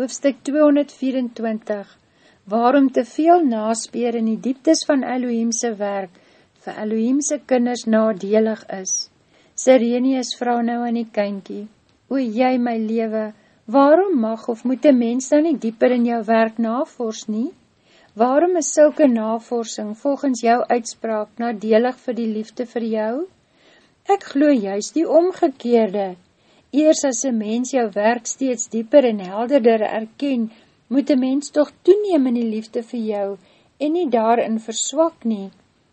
hoofstuk 224, waarom te veel naspeer in die dieptes van Elohimse werk vir Elohimse kinders nadelig is. Sirenius vrou nou aan die kynkie, O jy my lewe, waarom mag of moet een mens dan nie dieper in jou werk navors nie? Waarom is sylke navorsing volgens jou uitspraak nadelig vir die liefde vir jou? Ek glo juist die omgekeerde, Eers as een mens jou werk steeds dieper en helderder erken, moet een mens toch toeneem in die liefde vir jou en nie daarin verswak nie,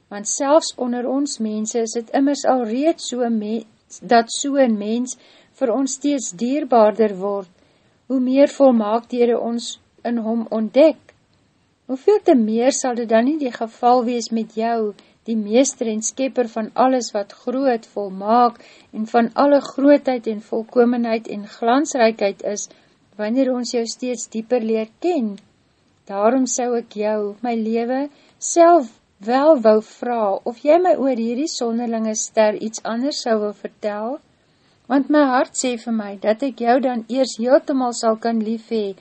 want selfs onder ons mense is het immers al reeds so dat so een mens vir ons steeds dierbaarder word, hoe meer volmaak dier ons in hom ontdek. Hoeveel te meer sal dit dan nie die geval wees met jou, die meester en skepper van alles wat groot, volmaak en van alle grootheid en volkomenheid en glansrijkheid is, wanneer ons jou steeds dieper leer ken. Daarom sou ek jou, my lewe, self wel wou vraag, of jy my oor hierdie sonderlinge ster iets anders sou wil vertel, want my hart sê vir my, dat ek jou dan eers heeltemal sal kan lief hee,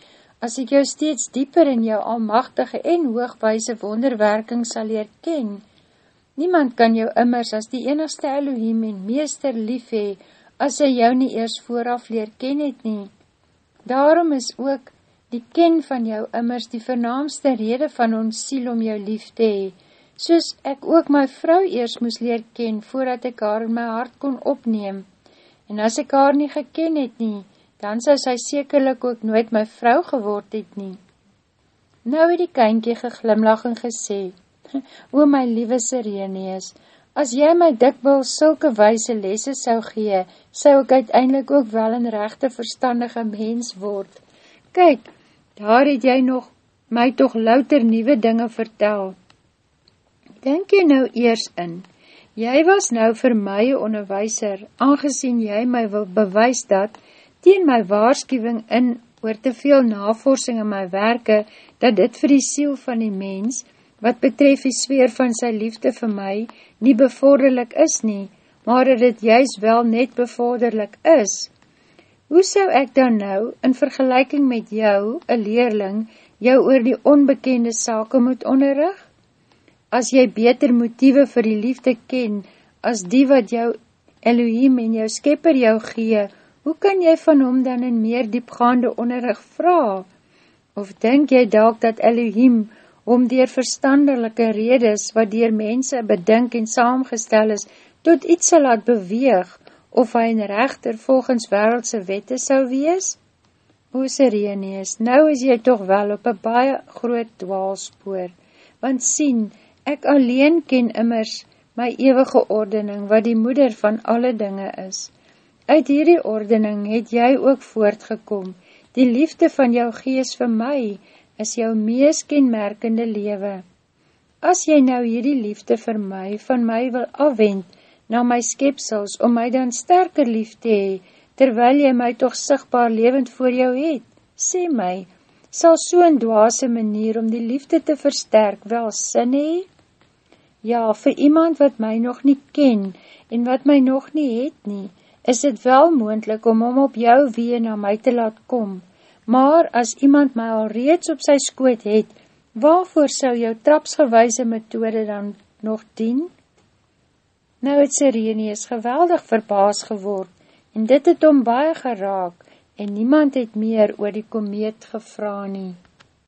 as ek jou steeds dieper in jou almachtige en hoogwijse wonderwerking sal leer ken, Niemand kan jou immers as die enigste Elohim en meester lief hee, as hy jou nie eers vooraf leer ken het nie. Daarom is ook die ken van jou immers die vernaamste rede van ons siel om jou lief te hee, soos ek ook my vrou eers moes leer ken, voordat ek haar in my hart kon opneem. En as ek haar nie geken het nie, dan sal sy sekerlik ook nooit my vrou geword het nie. Nou het die kynkie geglimlach en gesê, O my liewe Sireneus, as jy my dikwil sulke wijse lesse sou gee, sou ek uiteindelik ook wel een rechte verstandige mens word. Kyk, daar het jy nog my toch louter nieuwe dinge vertel. Denk jy nou eers in, jy was nou vir my onderwijser, aangezien jy my wil bewys dat, teen my waarschuwing in, oor te veel navorsing in my werke, dat dit vir die siel van die mens, wat betref die sfeer van sy liefde vir my, nie bevorderlik is nie, maar dat het juist wel net bevorderlik is. Hoe sou ek dan nou, in vergelijking met jou, een leerling, jou oor die onbekende sake moet onderrig? As jy beter motieve vir die liefde ken, as die wat jou Elohim en jou skepper jou gee, hoe kan jy van hom dan in meer diepgaande onderrig vraag? Of denk jy dalk dat Elohim om dier verstandelike redes, wat dier mense bedink en saamgestel is, tot iets sal laat beweeg, of hy een rechter volgens wereldse wette sal wees? O Sireneus, nou is jy toch wel op een baie groot dwaalspoor, want sien, ek alleen ken immers my eeuwige ordening, wat die moeder van alle dinge is. Uit hierdie ordening het jy ook voortgekom, die liefde van jou gees vir my, is jou mees kenmerkende lewe. As jy nou hierdie liefde vir my, van my wil afwend, na my skepsels, om my dan sterker lief te hee, terwyl jy my toch sigtbaar levend voor jou het, sê my, sal so'n dwaase manier om die liefde te versterk wel sin hee? Ja, vir iemand wat my nog nie ken, en wat my nog nie het nie, is het wel moendlik om om op jou wee na my te laat kom, maar as iemand my al reeds op sy skoot het, waarvoor sou jou trapsgewijse methode dan nog dien? Nou het Sireneus geweldig verbaas geword, en dit het om baie geraak, en niemand het meer oor die komeet gevra nie.